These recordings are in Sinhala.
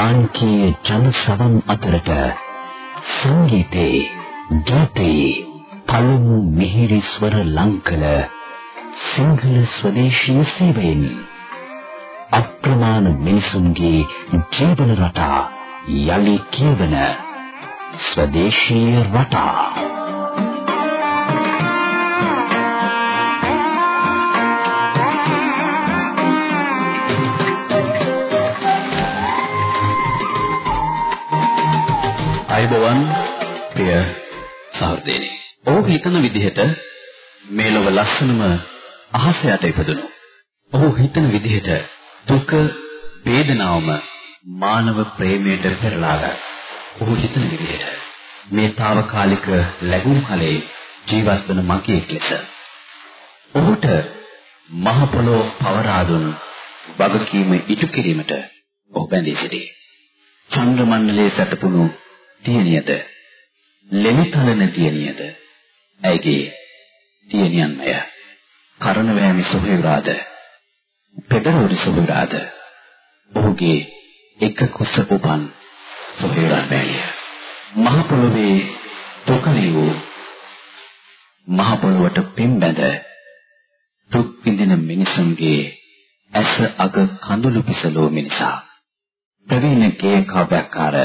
ලාංකීය ජන සවන් අතරට සංගීතේ ගීතේ පළමු මිහිරි ස්වර ලංකල සිංහල ස්වදේශීය සේවයෙන් අප්‍රමාණ මිනිසුන්ගේ ජීවන රටා යලි කියවන ස්වදේශීය රටා. අයබවන් ප්‍රිය සහෘදේනි. ඔහු හිතන විදිහට මේ ලොව ලස්සනම අහස යට ඉපදුණු. ඔහු හිතන විදිහට දුක වේදනාවම මානව ප්‍රේමයට පෙරලාගත්. ඔහු හිතන විදිහට මේ తాවකාලික ලැබුම් කලේ ජීවත් වන මගියෙක් ලෙස ඔහුට මහ පොළොව පවරා දුන් වගකීම ඉටු කිරීමට ඔහු බැඳී සිටී. චන්ද්‍ර මණ්ඩලයේ සැතපුණු තියනියද? ලෙමිතලන තියනියද ඇයිගේ තියනියන්මය? කරන වෑමි සොහොයුරාද? පෙදරෝඩි සොහොයුරාද? ඔහුගේ එක කුස උපන් සොහොයුරන් බැලිය මහ පොළොවේ තොකලී වූ මහ පොළොවට පිම්බැඳ දුක් විඳින මිනිසුන්ගේ ඇස අග කඳුළු පිසලෝ මිනිසා. ප්‍රවීණ ගේය කාව්‍යකාර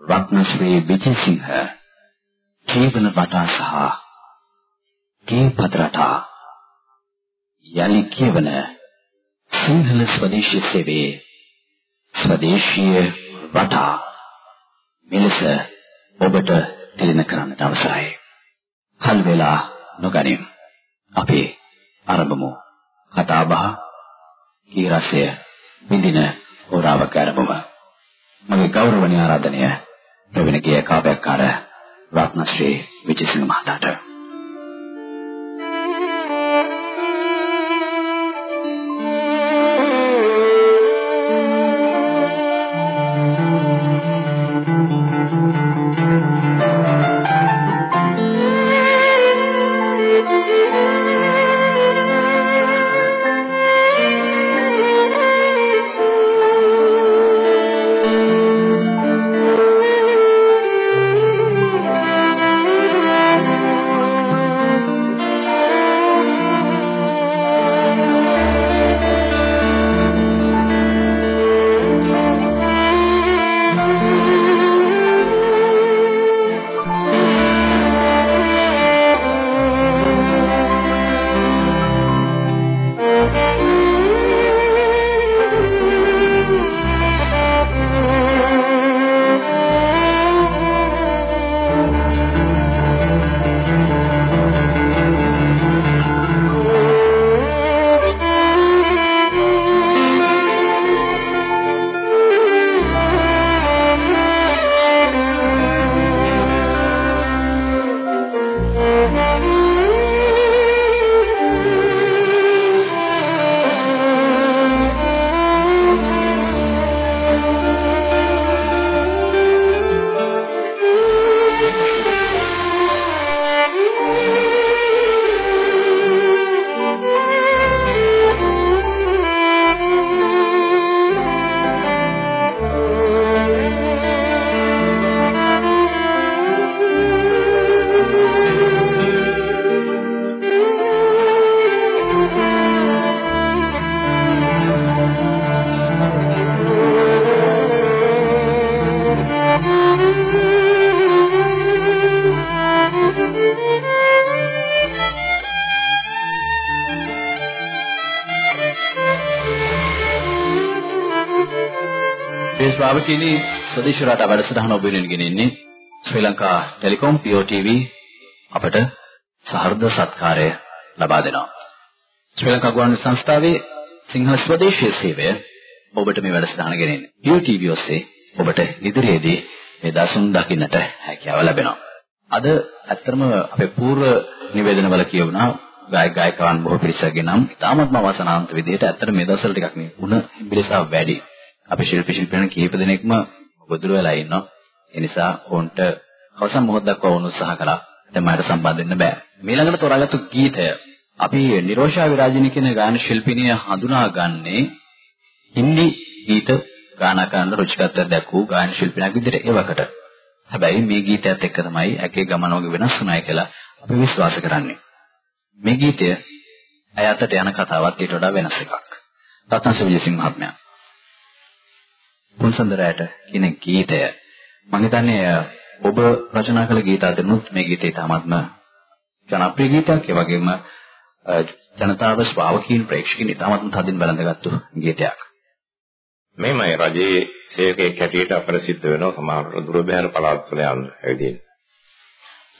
රත්නශ්‍රී විජේසිංහ ජීවන වටා සහ කීපත රටා යලි කියවන සිංහල ස්වදේශීය සේවයේ ස්වදේශීය රටා මෙලෙස ඔබට තිලින කරන්නට අවසරයි. කල් වේලා නොගනිම්. අපි ආරම්භමු. කතා බහ කී රසය විඳින හොරාවක ආරම්භම. මගේ ගෞරවනීය ආරාධනය ප්‍රවීණ ගීය කාව්‍යකාර රත්නශ්‍රී විජේසිංහ මහතාට ශ්‍රාවකීනි ස්වදේශ රටා වැඩසටහන ඔබ වෙනුවෙන් ගෙනෙන්නේ ශ්‍රී ලංකා ටෙලිකොම් POTV අපට සහෘද සත්කාරය ලබා දෙනවා. ශ්‍රී ලංකා ගුවන් සංස්ථාවේ සිංහල ස්වදේශීය සේවය ඔබට මේ වැඩසටහන ගෙනෙන්නේ. POTV ඔස්සේ ඔබට ඉදිරියේදී මේ දසුන් දකින්නට හැකියාව ලැබෙනවා. අද ඇත්තම අපේ පූර්ව නිවේදනවල කියවුණා ගායක ගායිකාවන් බොහෝ පිරිසක් ගෙනම් තාමත්ම වාසනාවන්ත විදිහට ඇත්තට මේ දවස්වල ටිකක් මේ උණ පිරිසක් වැඩි. අපි ශිල්පී ශිල්පීන් කීප දෙනෙක්ම ගොදුරු වෙලා ඉන්නවා. ඒ නිසා ඕන්ට අවසන් මොහොත දක්වා වුණ උත්සාහ කළා. දැන් මට සම්බන්ධ වෙන්න බෑ. ඊළඟට තෝරාගත්තු ගීතය අපි නිරෝෂා විරාජිනී කියන ගායන ශිල්පිනිය හඳුනාගන්නේ හින්දි ගීත ගායනා කරන්න රුචිකත්වයක් දක්වූ ගායන ශිල්පියෙක් විදිහට ඒවකට. හැබැයි මේ ගීතයත් එක්ක තමයි ඇගේ ගමන වගේ වෙනස් වුණායි කියලා අපි විශ්වාස කරන්නේ. මේ ගීතය ඇය අතට යන කතාවත් ඊට වඩා වෙනස් එකක්. රත්නස විජේසිංහ මහත්මයා. කුන්සන්දරයට කියන ගීතය මම හිතන්නේ ඔබ රචනා කළ ගීත අතරිනුත් මේ ගීතය තාමත්ම ජනප්‍රිය ගීතයක්. ඒ වගේම ජනතාව ශ්‍රාවකීන් ප්‍රේක්ෂකීන් ඉතාමත්ම තදින් බැලඳගත්තු ගීතයක්. මේමයි රජයේ සේවකයෙක් හැටියට අපර සිද්ධ වෙනවා සමහර දුර බැහැර පළාත් වල යන්න ඇවිදින්න.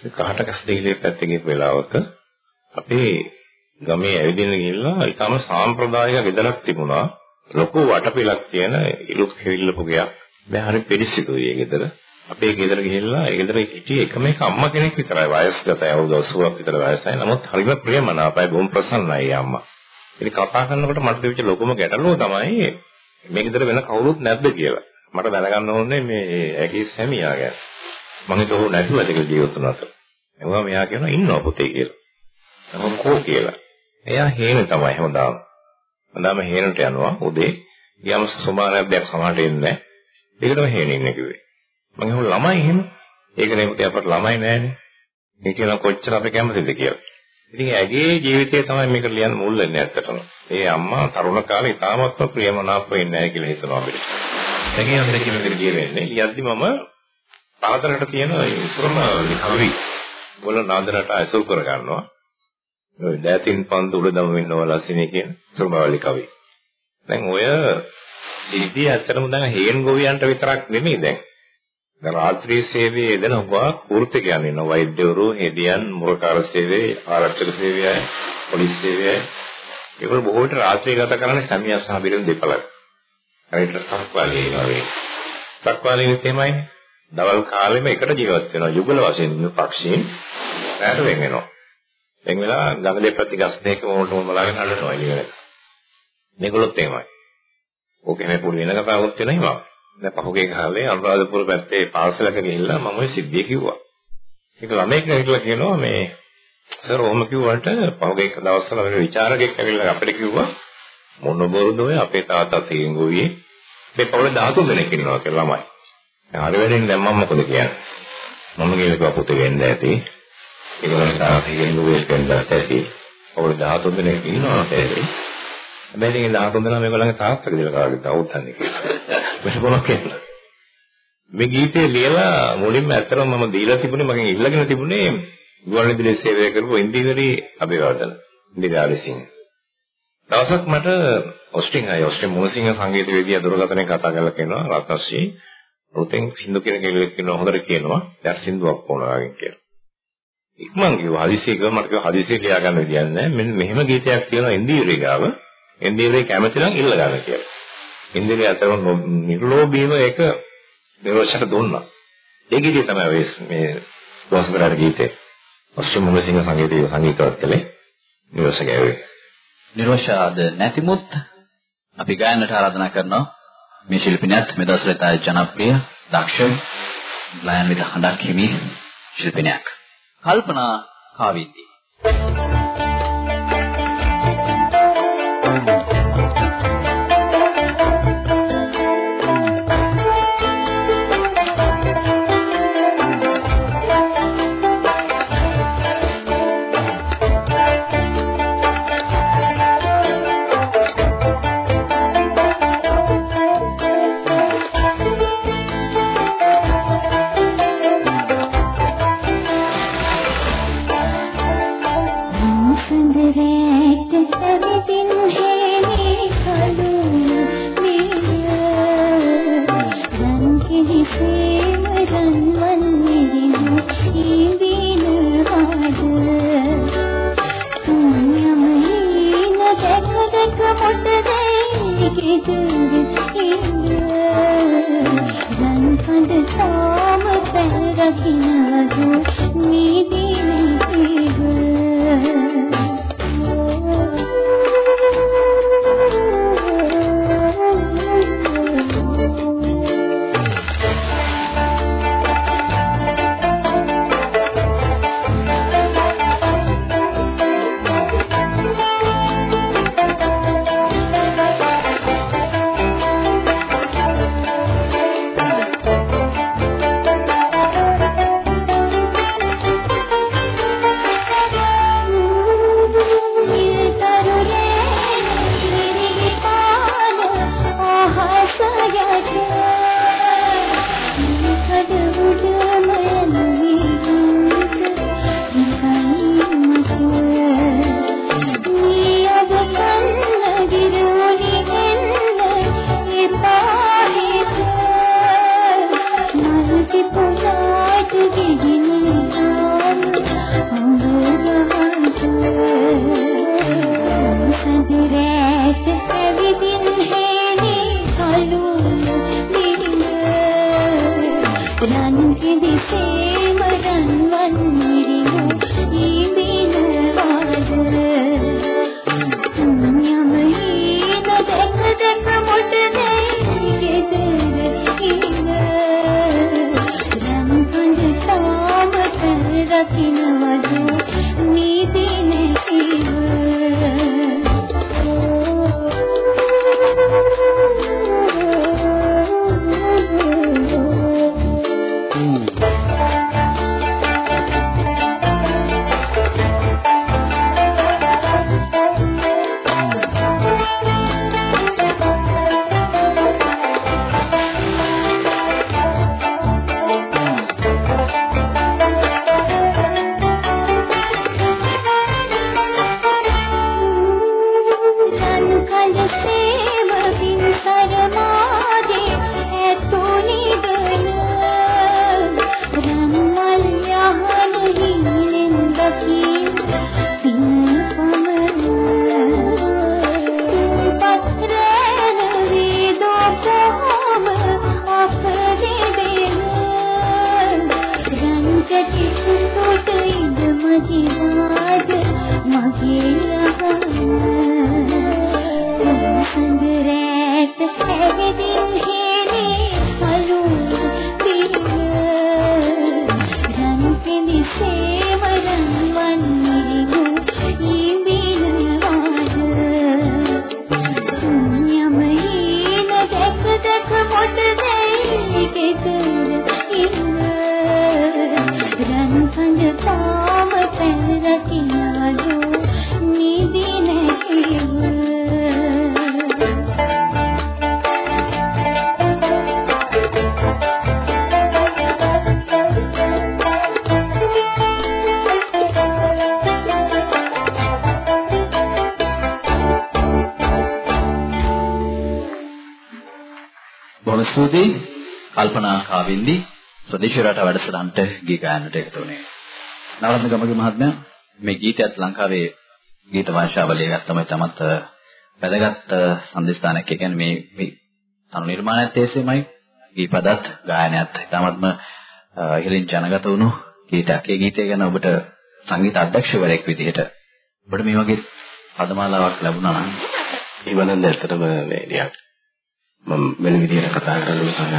ඒ කහට කැස් දෙකේ පැත්තේ ගිය වෙලාවක අපේ ගමේ ඇවිදින්න ගිහිල්ලා ඊටම සාම්ප්‍රදායික ගෙදරක් තිබුණා. ලොකු වටපිලක් තියෙන ඉලුක් කෙවිල්ලපු ගයක්. දැන් හරි පිරිසිදුයි ඒ ගෙදර. අපේ ගෙදර ගිහිල්ලා ඒ ගෙදර හිටියේ එකම එක අම්මා කෙනෙක් විතරයි වයස්ගතයි අවුරුදු 80ක් විතර වයසයි. නමුත් හරිම ප්‍රියමනාපයි බොහොම ප්‍රසන්නයි අම්මා. ඉතින් කතා කරනකොට මට තිබිච්ච ලොකුම ගැටලුව තමයි මේ ගෙදර වෙන කවුරුත් නැද්ද කියලා. මට දැනගන්න ඕනේ මේ ඇගේ සැමියා ගැන. මම හිතුවා ඔහු නැතුව ඇතික ජීවත් වුණාට. එනවා මෙයා කියනවා ඉන්නවා පුතේ කියලා. මම කෝ කියලා. එයා හේන තමයි හැමදාම. හැමදාම හේනට යනවා උදේ. ගියම සුමානයක් දැක් සමාහට එන්නේ නැහැ. ඒකටම හේන ඉන්නේ කිව්වේ. මම හිතුවා ළමයි එහෙම. ඒකනේ පුතේ අපට ළමයි නැහැනේ. ඒ කියන කොච්චර අපි කැමතිද කියලා. ඉතින් ඇගේ ජීවිතය තමයි මේක ලියන්න මුල් වෙන්නේ ඇත්තටම. ඒ අම්මා තරුණ කාලේ ඉතාමත්ම ප්‍රියමනාප වෙන්නේ නැහැ කියලා හිතනවා අපිට. ඒකේ අnder කියන විදිහට කියවෙන්නේ. ලියද්දි මම පාතරකට තියෙන ඉස්සරම කවි වල නාදරට අසුර කර ගන්නවා. ඔය දෑතින් පන්ත උඩදම වෙන්නවල සිනේ කියන සුරමවලි කවි. දැන් ඔය ඉතින් ඇත්තටම දැන් හේන් ගොවියන්ට විතරක් නෙමෙයි දැන් දැන් රාත්‍රී සේවයේ දෙන හොවා කෘතිකයන් ඉන්නවා වෛද්‍යවරු, හෙදියන්, මුරකාර සේවයේ, ආරක්ෂක සේවයයි, පොලිස් සේවයයි. ඒගොල්ලෝ බොහෝ විට රාත්‍රිය ගත කරන්නේ සැමියා සහ බිරිඳ දෙපළයි. හරියට සක්වාලේ ඉනවා වේ. සක්වාලේ තේමයි දවල් කාලෙම එකට ජීවත් වෙනවා. යුගල වශයෙන් පක්ෂීන් රැට වෙන් වෙනවා. වෙන් වෙලා ගඟ දෙපැත්තේ ගස් දෙක මොනට මොන බලාගෙන හඬනවා ඉලිගෙන. මේගොල්ලොත් එහෙමයි. ඕකේ මේ පුරු වෙන කතාවක් වෙනවා. දැන් පහුගිය කාලේ අනුරාධපුර පැත්තේ පාර්සලක ගිහිල්ලා මම ওই සිද්ධිය කිව්වා. ඒක ළමෙක් ඇවිල්ලා කියනවා මේ සර් ඔහොම කිව්වට පහුගිය දවස්වල මේ විචාරකෙක් ඇවිල්ලා අපිට කිව්වා මොන බොරුද ඔය අපේ තාත්තා තීන් ගොවියේ මේ පොළ 13 දෙනෙක් ඉන්නවා කියලා ළමයි. හරි වැඩින් දැන් මම මොකද කියන්නේ? මම කියලා පුතේ වෙන්න ඇති. ඒගොල්ලෝ තාත්තා තීන් ගොවියේ වෙන්න ඇති. පොළ 13 දෙනෙක් ඉන්නවා කියලා. හැබැයි ඉතින් 13 දෙනා මේගොල්ලන්ගේ තාත්තගේ දේවල් කාගෙත් අවුත්තන්නේ කියලා. මෙන්න කොහොමද කියන්නේ. මේ ගීතේ ලියලා මුලින්ම ඇත්තටම මම දීලා තිබුණේ මගෙන් ඉල්ලගෙන තිබුණේ ගුවන්විදුලියේ සේවය කරපු ඉන්දිවරි අබේවර්ධන ඉන්දිරාලිසිංහ. දවසක් මට ඔස්ටින් අය ඔස්ටින් මොනසිංහ සංගීත වේදිකා දුරකථනයෙන් කතා කරලා කියනවා රත්නශ්‍රී රුතෙන් සින්දු කියන කෙනෙක් කියනවා හොඳට කියනවා දැන් සින්දුවක් ඕනවා කියලා. ඉක්මන් කිව්වා හදිසියෙ ගම මට කිව්වා හදිසියෙ ලියා ගන්න විදියක් නැහැ. මෙන්න මෙහෙම ගීතයක් තියෙනවා ඉන්දිවරි ගාව. ඉන්දියාවේ කැමති නම් ඉල්ල ගන්න කියලා. ඉන්දියාවේ අතර නිර්ලෝභීව ඒක නිරෝෂට දුන්නා. ඒ ගීතය තමයි මේ දවස්වලට ගීතේ. පස්චිම මුලසිංහ සංගීතය සංගීතවත් කළේ නිරෝෂ ගැව්වේ. නිරෝෂ අද නැතිමුත් අපි ගායනට ආරාධනා කරනවා මේ ශිල්පිනියත් මේ දවස්වල තායි ජනප්‍රිය දක්ෂ ගායන විද හඬක් හිමි ශිල්පිනියක්. කල්පනා කාවිද්දී ස්තුතියි කල්පනා කාවින්දි ස්වදේශී රට වැඩසටහනට ගී ගායනට එකතු වුණේ. නවරත්න ගමගේ මහත්මයා මේ ගීතයත් ලංකාවේ ගීත වංශාවලිය ගත්තම තමත් වැදගත් සම්දිස්ථානයක්. ඒ කියන්නේ මේ මේ තනු නිර්මාණයත් ඒසෙමයි ගීපදත් ගායනයත් තමත්ම ඉහළින් ජනගත වුණු ගීතයක්. ඒ ගීතය ගැන ඔබට සංගීත අධ්‍යක්ෂකවරයෙක් විදිහට ඔබට මේ වගේ පදමාලාවක් ලැබුණා නම් ඉවනන් ඇත්තටම මේ ටිකක් මම වෙන විදිහට කතා කරන්න උත්සාහ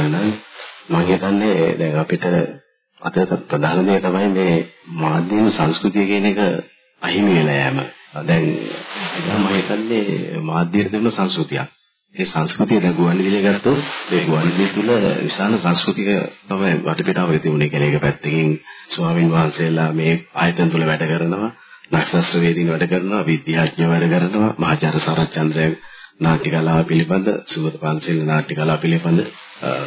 මම හිතන්නේ දැන් අපිට අද ප්‍රධාන දේ තමයි මේ මාධ්‍යන සංස්කෘතිය කියන එක අහිමි වෙලා යෑම. දැන් මම හිතන්නේ මාධ්‍යයට දෙන සංස්කෘතියක්. ඒ සංස්කෘතිය දැන් ගුවන්විදුලිය ගත්තොත් මේ ගුවන්විදුලිය තුල විශාල සංස්කෘතික තමයි වටපිටාව තිබුණේ කියන එක පැත්තකින් ස්වාමින් වහන්සේලා මේ ආයතන තුල වැඩ කරනවා, නක්ෂත්‍ර වේදින වැඩ කරනවා, විද්‍යාඥයෝ වැඩ කරනවා, මහාචාර්ය සරච්චන්ද්‍රයන් නාට්‍ය කලාව පිළිබඳ සුගත පන්සල් නාට්‍ය කලාව පිළිබඳ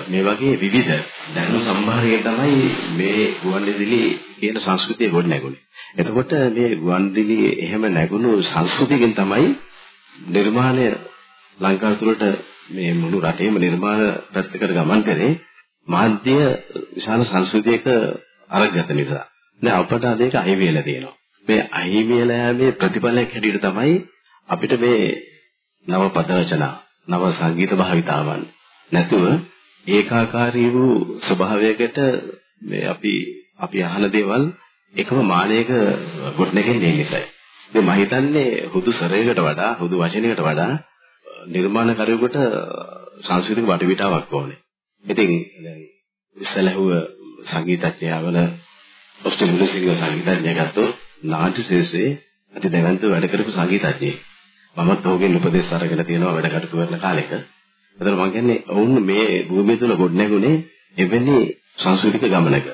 මේ වගේ විවිධ දැනුම් සම්භාරය තමයි මේ ගුවන්විදුලි කියන සංස්කෘතිය ගොඩ නැගුණේ. එතකොට මේ ගුවන්විදුලි එහෙම නැගුණු සංස්කෘතියකින් තමයි නිර්මාණය ලංකාව තුළට මේ මුළු රටේම නිර්මාණ පැත්තකට ගමන් කරේ මාධ්‍ය විශාල සංස්කෘතියක අරගත නිසා. දැන් අපට අදේක අහිමි වෙලා තියෙනවා. මේ අහිමි වෙලා යෑමේ ප්‍රතිඵලයක් හැටියට තමයි අපිට මේ නව පද රචනා, නව සංගීත භාවිතාවන් නැතුව ඒකාකාරී වූ ස්වභාවයකට මේ අපි අපි අහන දේවල් එකම මානයක ගොඩනැගෙන්නේ නිසායි. ඉතින් මම හිතන්නේ හුදු සරයකට වඩා හුදු වචනයකට වඩා නිර්මාණකරුවෙකුට සංස්කෘතික වටපිටාවක් ඕනේ. ඉතින් දැන් ඉස්සලහුව සංගීතඥයවල ඔස්ට්‍රේලියානු සිංහල සංගීතඥය ගත්තොත් නාට්‍ය ශිල්පයේ අති දැවැන්ත වැඩ කරපු සංගීතඥයෙක්. මමත් ඔහුගෙන් උපදෙස් අරගෙන තියෙනවා වැඩ කටයුතු කරන කාලෙක. ඒතර මම කියන්නේ ඔවුන් මේ භූමිය තුල ගොඩනැගුණේ එවැනි සංස්කෘතික ගමනක.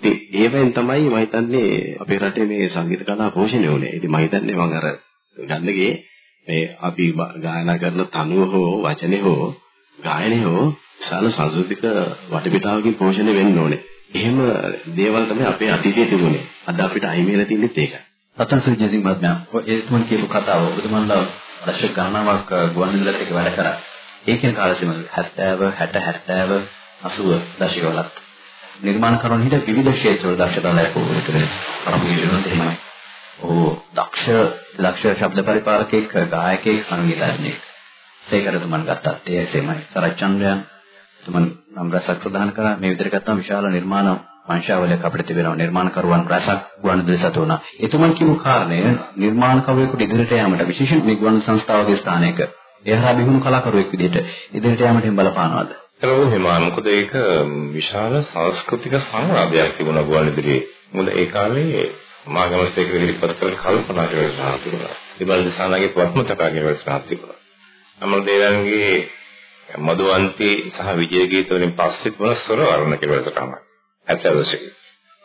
ඉතින් ඒවෙන් තමයි මම හිතන්නේ අපේ රටේ මේ සංගීත කලාව පෝෂණය වුණේ. ඉතින් මම හිතන්නේ මම අර ගන්නගේ මේ අපි ගායනා කරන තනුව හෝ වචනේ හෝ ගායනේ හෝ විශාල සංස්කෘතික වටපිටාවකින් පෝෂණය වෙන්න ඕනේ. එහෙම දේවල් තමයි අපේ අතීතයේ තිබුණේ. අද අපිට අහිමි වෙලා තියෙන්නේ ඒකයි. රතන් ශ්‍රී ජයසිංහ මහත්මයා ඔය එතුමන් කියපු කතාව ඔබතුමන්ලා දශක ගණනාවක් ගුවන්විදුලියත් එක්ක වැඩ කරා. ඒ කියන කාල සීමාව 70 60 70 80 දශකවලත් නිර්මාණකරුවන් හිට විවිධ ක්ෂේත්‍රවල දක්ෂතා ලැබුවා විතරයි. පරමගිරිනුත් එහෙමයි. ඔහු දක්ෂ දක්ෂ ශබ්ද පරිපාලකෙක් ගායකයෙක් සංගීතඥයෙක්. සේකරතුමන් ගත්තත් ඒ එසේමයි. සරච්චන්ද්‍රයන් තුමන් නම් රසක් ප්‍රදාන කරා මේ විදිහට ගත්තම විශාල නිර්මාණ වංශාවලියක් අපිට තිබෙනවා නිර්මාණකරුවන් රසක් ගුවන්විදුලි සතු වුණා. එතුමන් කියපු කාරණය නිර්මාණකරුවෙකුට ඉදිරියට යාමට විශේෂයෙන් මේ ගුවන් සංස්ථාවගේ ස්ථානයක එහා බිහුණු කලාකරුවෙක් විදිහට ඉදිරියට යාමට බලපානවද? ඒක හිමා මොකද ඒක විශාල සංස්කෘතික සංවාදයක් තිබුණා ගුවන්විදුලියේ. මොකද ඒ කාලේ මාගමස් එක ඉදිරිපත් කර කල්පනා කරලා තිබුණා. ඉබල් දිසානාගේ පත්මතකාගේ වැඩසටහනක් තිබුණා. අමර දේවයන්ගේ මధుවන්ති සහ විජය ගීත වලින් පස්සේ තිබුණ ස්වර වර්ණ කියලා වැඩසටහනක්. 70 දශකයේ.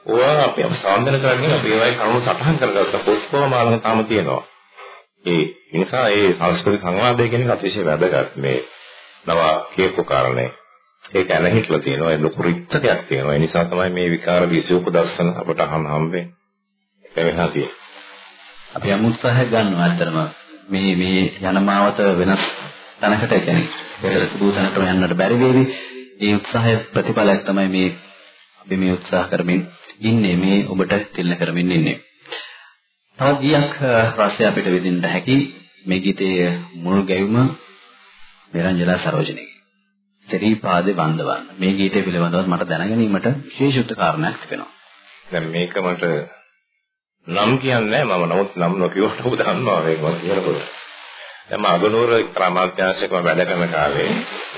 ඕවා අපි සාන්දන කරගෙන අපි ඒවයි කරුණු සටහන් කරගත්ත පොත්පෝමාලම තාම තියෙනවා. ඒ නිසා ඒ සංස්කෘතික සංවාදය කියන එක අතිශය වැදගත් මේ නව කියපු කාරණේ. ඒක ඇනහිట్లా තියෙනවා ඒ ලොකු රික්තයක් තියෙනවා. ඒ නිසා තමයි මේ විකාර විසූප දර්ශන අපට අහන්න හම්බෙන්නේ. වෙනවා තියෙන්නේ. අපි යම් උත්සාහයක් ගන්නවා ඇත්තටම මේ මේ යන මාවත වෙනස් තැනකට කියන්නේ පෙර තිබූ තැනටම යන්නට බැරි වේවි. ඒ උත්සාහය ප්‍රතිඵලයක් තමයි මේ අපි මේ උත්සාහ කරමින් ඉන්නේ මේ ඔබට තිල්න කරමින් ඉන්නේ. තවත් ගීයක් රසය අපිට විඳින්න හැකි මේ ගීතයේ මුල් ගැයුම නිරංජලා සරෝජනගේ. ත්‍රිපාදේ වන්දවන්න. මේ ගීතය පිළිබඳව මට දැනගැනීමට විශේෂ උත් කාරණයක් තිබෙනවා. දැන් මේක මට නම් කියන්නේ මම නමුත් නම් නොකියවට ඔබ දන්නවා මේක මම කියනකොට. දැන් මම අගනුවර ප්‍රාමාත්‍යාංශයකම වැඩ කරන කාලේ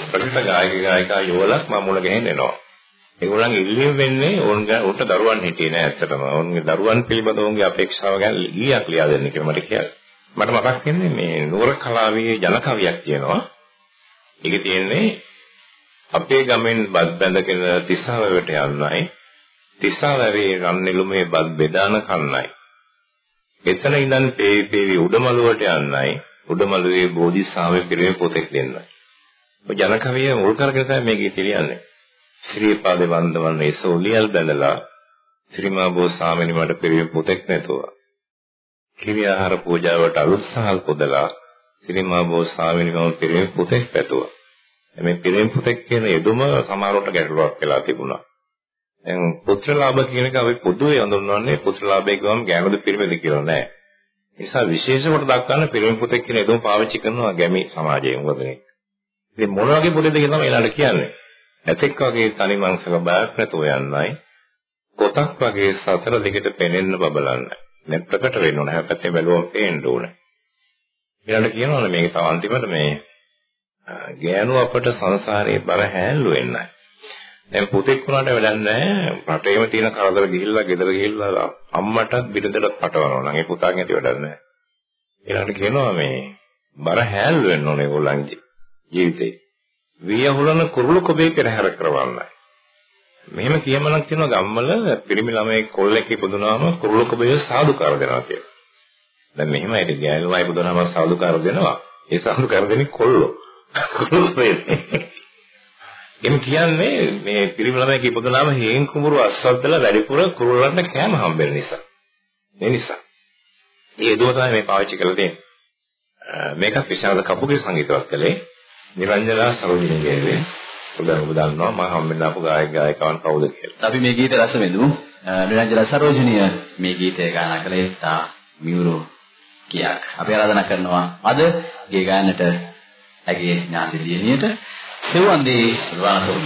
ප්‍රතිත ගායක ගායිකා යෝලක් මම මුල ගෙහෙන්න එනවා. ඒගොල්ලන්ගේ ඉල්ලීම වෙන්නේ ඕන්ගේ උන්ට දරුවන් හිටියේ නෑ ඇත්තටම. ඕන්ගේ දරුවන් පිළිබඳ ඕන්ගේ අපේක්ෂාව ගැන ලියක් ලියා දෙන්න කියලා මට කියලා. මට මතක් වෙන්නේ මේ නුවර කලාවේ ජන කවියක් තියෙනවා. ඒකේ තියෙන්නේ අපේ ගමෙන් බත් බැඳගෙන තිසාවකට යන්නයි තිසාවැවේ රන් නෙළුමේ බත් බෙදාන කන්නයි එතන ඉඳන් පේවි පේවි උඩමළුවට යන්නයි උඩමළුවේ බෝධිසාවේ පිරේ පොතෙක් දෙන්නයි ඔය ජනකවිය මුල් කරගෙන තමයි මේක කියන්නේ ශ්‍රීපාදේ වන්දවන්න ඒසෝලියල් බැඳලා ශ්‍රීමා බෝ සාමිනි මට පිරේ පොතෙක් නැතුව කිරි ආහාර පූජාවට අලුත් සහල් පොදලා ශ්‍රීමා බෝ සාමිනි මම පිරේ පොතෙක් පැතුවා මේ පිරෙන් පුතෙක් කියන යෙදුම සමහරවට ගැටලුවක් වෙලා තිබුණා. දැන් පුත්‍රලාභ කියන එක අපි පොදුවේ හඳුන්වන්නේ පුත්‍රලාභය කියවම ගෑනුද පිරිමිද කියලා නෑ. ඒ නිසා විශේෂ කොට දක්වන්න පිරිමි පුතෙක් කියන යෙදුම පාවිච්චි කරනවා ගැමි සමාජයේ උගදෙනේ. ඉතින් මොන වගේ පුතේද කියලා තමයි ඊළඟට කියන්නේ. ඇතෙක් වගේ තනි මංසක බයක් නැතුව යන්නයි. කොටක් වගේ සතර දිගට පෙනෙන්න බබලන්නයි. දැන් ප්‍රකට වෙන්න ඕන. හැපැත්තේ බැලුවම පේන්න ඕන. ඊළඟට කියනවනේ මේක තව අන්තිමට මේ ගෑනු අපට සංසාරේ බර හැල්ලු වෙන්නයි. දැන් පුතෙක් වුණාට වැඩක් නැහැ. රටේම තියෙන කරදර ගිහිල්ලා ගෙදර ගිහිල්ලා අම්මටත් බිරිඳට පටවනවා නම් ඒ පුතාගෙන් ඇති වැඩක් නැහැ. ඊළඟට කියනවා මේ බර හැල්ලු වෙන්න ඕනේ ඒගොල්ලන්ගේ ජීවිතේ. වියහුලන කුරුළු කොබේ පෙරහැර කරවන්නයි. මෙහෙම කියමනක් තියෙනවා ගම්වල පිරිමි ළමයෙක් කොල්ලෙක් ඉපදුනාම කුරුළු කොබේ සාදුකාර දෙනවා කියලා. දැන් මෙහෙමයි ඒ ගෑනු අය ඉපදුනාම සාදුකාර දෙනවා. ඒ සාදුකාර දෙන්නේ කොල්ලෝ. එම් කියන්නේ මේ පිරිමි ළමයි කිපදුනාම හේන් කුඹුරු අස්වද්දලා වැඩිපුර කුරුල්ලන්ට කෑම හම්බෙන නිසා. ඒ නිසා. ඒ දුව තමයි මේ පාවිච්චි කරලා තියෙන්නේ. මේකත් විශාල කපුගේ සංගීතවත් කළේ නිරංජලා සරෝජිනීගේ උදා ඔබ දන්නවා මම හම්බෙන්න ආපු ගායක ගායිකාවන් කවුද කියලා. අපි මේ ගීත රස විඳමු. නිරංජලා සරෝජිනිය මේ ගීතය ගායනා කළේ තා මියුරු කියක්. අපි ආරාධනා කරනවා අද ගේ ගායනට ඇගේ ඥාති දියණියට සෙව්වන්දේ රණතුංග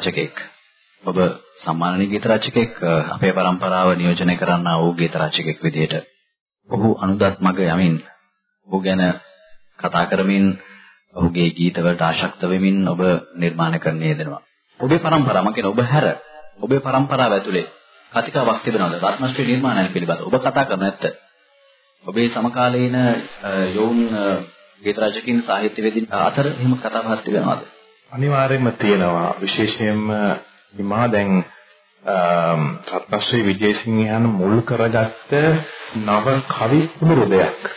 රචකෙක්. ඔබ සම්මානනීය ගීත රචකෙක් අපේ પરම්පරාව නියෝජනය කරන්නා වූ ගීත රචකෙක් විදිහට ඔහු අනුදත් මග යමින් ඔහු ගැන කතා කරමින් ඔහුගේ ගීතවලට ආශක්ත වෙමින් ඔබ නිර්මාණ කරන්නේ දෙනවා. ඔබේ પરම්පරාව මකින ඔබ හැර ඔබේ પરම්පරාව ඇතුලේ කතිකාවක් තිබෙනවද? රත්නශ්‍රී නිර්මාණයන් පිළිබඳ ඔබ කතා කරන ඇත්ත. ඔබේ සමකාලීන යෝන් ගීත රචකින් සාහිත්‍යවේදින් අතර එහෙම කතා බහක් තිබෙනවද? අනිවාර්යයෙන්ම තියෙනවා විශේෂයෙන්ම හිමා දැන් රත්නශ්‍රී විජේසිංහයන් මුල් කරගත්ත නව කවි පුනරුදයක්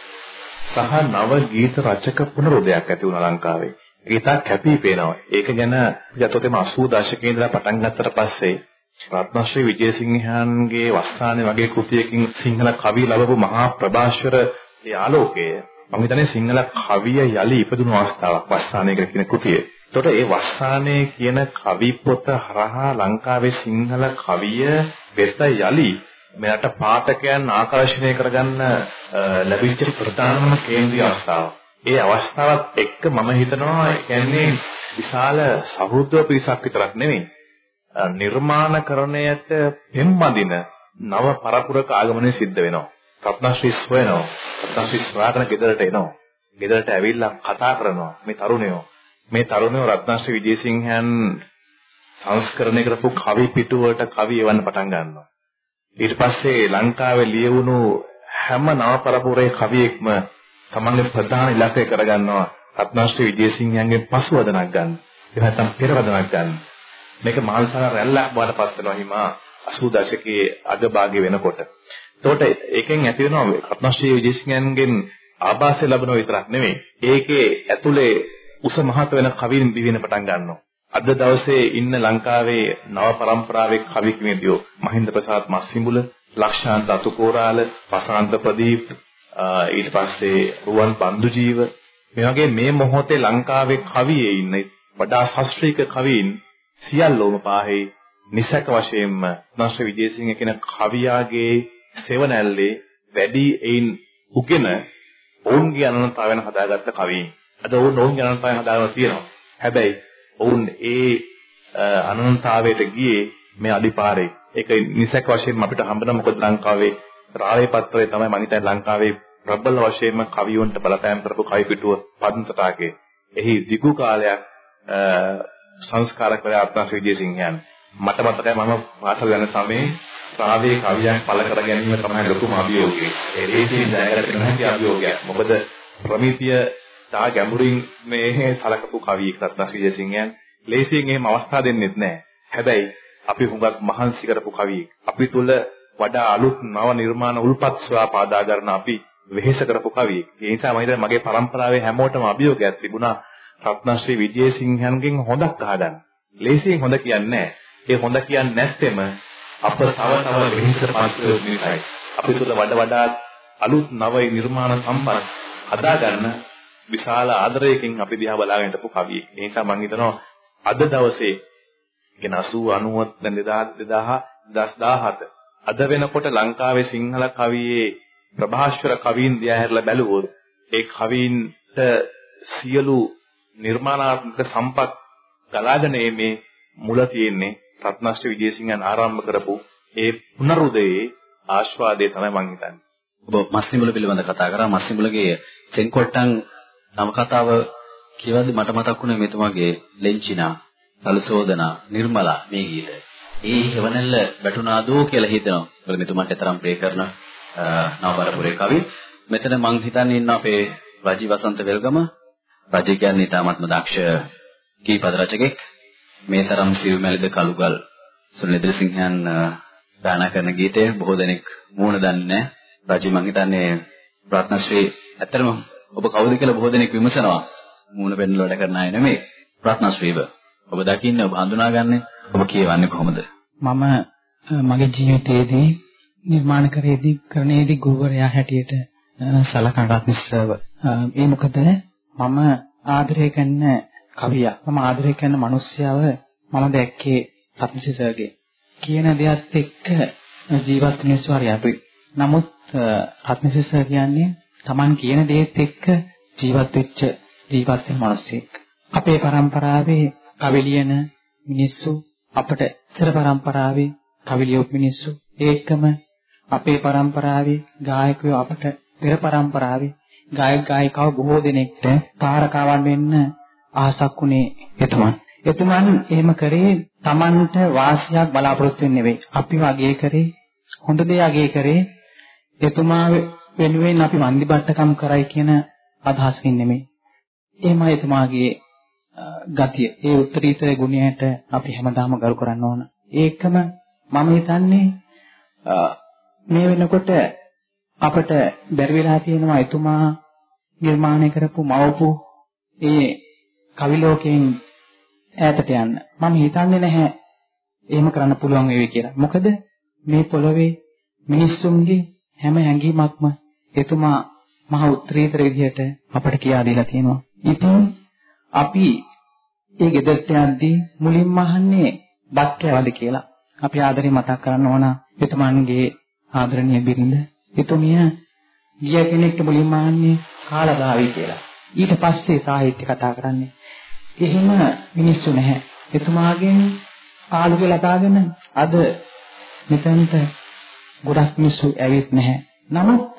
සහ නව ගීත රචක පුනරුදයක් ඇති වුණා ලංකාවේ. ඒක කැපී පේනවා. ඒක ගැන යතොතේම 80 දශකයේ ඉඳලා පටන් ගත්තට පස්සේ රත්නශ්‍රී විජේසිංහයන්ගේ වස්සානේ වගේ කෘතියකින් සිංහල කවි ලැබපු මහා ප්‍රභාෂර ඒ ආලෝකය මම හිතන්නේ සිංහල කවිය යලි ඉපදුණු අවස්ථාවක් වස්සානේ කියන කෘතිය. එතකොට ඒ වස්සානේ කියන කවි පොත හරහා ලංකාවේ සිංහල කවිය වෙත යලි මෙයට පාඨකයන් ආකර්ෂණය කරගන්න ලැබිච්ච ප්‍රධානම කේන්ද්‍රීය අවස්ථාව. ඒ අවස්ථාවත් එක්ක මම හිතනවා කියන්නේ විශාල සහෘදව පිරිසක් විතරක් නෙමෙයි නිර්මාණකරණයට පෙම්බඳින නව පරපුරක ආගමනය සිද්ධ වෙනවා. රත්නශ්‍රී සොයනවා. රත්නශ්‍රී ස්වාගතන ගෙදරට එනවා. ගෙදරට ඇවිල්ලා කතා කරනවා. මේ තරුණයෝ මේ තරුණයෝ රත්නශ්‍රී විජේසිංහයන් සංස්කරණය කරපු කවි පිටුවට කවි එවන්න පටන් ගන්නවා. ඊට පස්සේ ලංකාවේ ලියවුණු හැම නව පරපුරේ කවියෙක්ම තමන්ගේ ප්‍රධාන ඉලක්කය කරගන්නවා රත්නශ්‍රී විජේසිංහයන්ගේ පසුවදනක් ගන්න. එහෙම නැත්නම් පෙරවදනක් ගන්න. මේක මහල්සාර රැල්ලක් බවට පත් වෙනවා හිමා 80 දශකයේ අග භාගය වෙනකොට. එතකොට ඒකෙන් ඇති වෙනවා රත්නශ්‍රී විජේසිංහයන්ගෙන් ආభాසය ලැබෙනව විතරක් නෙමෙයි. ඒකේ ඇතුලේ උස මහත වෙන කවින් දිවින පටන් ගන්නවා. අද දවසේ ඉන්න ලංකාවේ නව પરම්පරාවේ කවි කිමේදියෝ මහින්ද ප්‍රසාද් මස්සිඹුල, ලක්ෂාන්ත අතුකෝරාල, පසාන්ත ප්‍රදීප් ඊට පස්සේ රුවන් බන්දුජීව මේ වගේ මේ මොහොතේ ලංකාවේ කවියේ ඉන්න වඩා ශාස්ත්‍රීය කවීන් සියල්ලෝම පාහේ නිසක වශයෙන්ම නර්ෂ විජේසිංහ කියන කවියාගේ සෙවණැල්ලේ වැඩි එයින් උගෙන ඔවුන්ගේ අනන්තතාවයන් හදාගත්ත කවීන්. අද ඔවුන් ඔවුන්ගේ අනන්තතාවයන් හදාගෙන තියෙනවා. හැබැයි ඔවුන් ඒ අනන්තතාවයට ගියේ මේ අඩිපාරේ. ඒක නිසක වශයෙන්ම අපිට හම්බෙන මොකද ලංකාවේ රාවේ පත්‍රය තමයි මම හිතන්නේ ලංකාවේ ප්‍රබල වශයෙන්ම කවියොන්ට බලපෑම් කරපු කවි පිටුව පද්මතටාගේ. එහි දිගු කාලයක් සංස්කාරක වෙලා ආත්මශ්‍රී විජේසිංහයන් මට මතකයි මම පාසල් යන සමයේ රාවේ කවියන් පළ කර ගැනීම තමයි ලොකුම අභියෝගය. ඒ දේශයෙන් දැනගන්න නැති අභියෝගයක්. මොකද ප්‍රමිතිය තා ගැඹුරින් මේ සලකපු කවියෙක් රත්නශ්‍රී විජේසිංහයන් ලේසියෙන් එහෙම අවස්ථා දෙන්නෙත් නැහැ. හැබැයි අපි හුඟක් මහන්සි කරපු කවියෙක්. අපි තුල වඩා අලුත් නව නිර්මාණ උල්පත් සොයා පාදා ගන්න අපි වෙහෙස කරපු කවියෙක්. ඒ නිසා මම හිතන්නේ මගේ පරම්පරාවේ හැමෝටම අභියෝගයක් තිබුණා රත්නශ්‍රී විජේසිංහන්ගෙන් හොඳක් අහගන්න. ලේසියෙන් හොඳ කියන්නේ ඒ හොඳ කියන්නේ නැත්නම් අප තව තව වෙහෙසපත් වෙන්නයි. අපි තුල වඩා වඩා අලුත් නව නිර්මාණ සම්පත් හදාගන්න විශාල ආදරයකින් අපි දිහා බලාගෙන ඉඳපු කවියෙක්. ඒ නිසා මම හිතනවා අද දවසේ කියන 80 90 2000 2017 අද වෙනකොට ලංකාවේ සිංහල කවියේ ප්‍රභාෂ්වර කවීන් දිහා හැරලා බැලුවොත් ඒ කවීන්ට සියලු නිර්මාණාත්මක සම්පත් ගලාගෙන මේ මුල තියෙන්නේ රත්නශ්‍රී විජේසිංහන් ආරම්භ කරපු ඒ පුනරුදයේ ආස්වාදයේ තමයි මම හිතන්නේ. ඔබ මස්සිමුල පිළිබඳ කතා කරා මස්සිමුලගේ චෙන්කොට්ටන් නව කතාව කියවද්දි මට මතක් වුණේ මෙතුමාගේ ලෙන්චිනා, සලසෝදනා, නිර්මලා මේ ගීත. ඒ හේවණල්ල වැටුණාදෝ කියලා හිතනවා. මොකද මෙතුමාට තරම් ප්‍රේ කරන නවබරපුරේ කවි. මෙතන මං හිතන්නේ ඉන්න අපේ රජී වසන්ත වෙල්ගම රජය කියන්නේ ඊටාත්ම දක්ෂ ගීපද රචකෙක්. මේ තරම් සිව්මැලිද කළුගල් සුනිල් සිංහයන් ගායනා කරන ගීතය බොහෝ දෙනෙක් මූණ දන්නේ නැහැ. රජි මං හිතන්නේ රත්නශ්‍රී ඇත්තටම ඔබ කවුද කියලා බොහෝ දෙනෙක් විමසනවා. මූණ පෙන්නලා වැඩ කරන අය නෙමෙයි. රත්නශ්‍රීව. ඔබ දකින්නේ ඔබ හඳුනාගන්නේ ඔබ කියවන්නේ කොහොමද? මම මගේ ජීවිතයේදී නිර්මාණ කරේදී කරණයේදී ගුරුවරයා හැටියට සලකන රත්නශ්‍රව. ඒ මොකද මම ආදරය කරන කවියා මම ආදරය කරන මිනිස්යාව මම දැක්කේ රත්නසිසර්ගේ කියන දෙයත් එක්ක ජීවත් වෙන ස්වරය අඩුයි. නමුත් රත්නසිසර් කියන්නේ Taman කියන දේත් එක්ක ජීවත් වෙච්ච ජීවත් වෙන මිනිස්සෙක්. අපේ પરම්පරාවේ කවිලියන මිනිස්සු අපට ඉතර પરම්පරාවේ කවිලියොත් මිනිස්සු ඒකම අපේ પરම්පරාවේ ගායකයෝ අපට පෙර પરම්පරාවේ ගායක ගායිකාව බොහෝ දෙනෙක්ට තාරකාවන් වෙන්න ආසක් උනේ එතුමන්. එතුමන් එහෙම කරේ Tamanට වාසියක් බලාපොරොත්තු වෙන්නේ නෙවෙයි. අපි වගේ කරේ හොඳ දේ යගේ කරේ එතුමා වෙනුවෙන් අපි වන්දි බට්ටකම් කරයි කියන අදහසකින් නෙමෙයි. එහෙමයි එතුමාගේ ගතිය. ඒ උත්තරීතර ගුණයට අපි හැමදාම ගරු කරන්න ඕන. ඒකම මම හිතන්නේ මේ වෙනකොට අපට බැරි වෙලා තියෙනවා එතුමා නිර්මාණය කරපු මවපු ඒ කවි ලෝකයෙන් ඈතට යන්න. මම හිතන්නේ නැහැ එහෙම කරන්න පුළුවන් වේවි කියලා. මොකද මේ පොළවේ මිනිස්සුන්ගේ හැම හැඟීමක්ම එතුමා මහ උත්තරීතර විදිහට අපට කියා දීලා තියෙනවා. ඉතින් අපි ඒ ගෙදරට යද්දී මුලින්ම අහන්නේ බත් කෑවද කියලා. අපි ආදරේ මතක් කරන්න ඕන එතුමන්ගේ ආදරණීය බිරිඳ. එතුමිය ගිය කෙනෙක්ට මුලින්ම අහන්නේ කාලදාවි කියලා. ඊට පස්සේ සාහිත්‍ය කතා කරන්නේ. එහෙම මිනිස්සු නැහැ. එතුමාගෙන් ආලෝකය ලබාගෙන අද මෙතනට ගොඩක් මිනිස්සු ඇවිත් නැහැ. නමුත්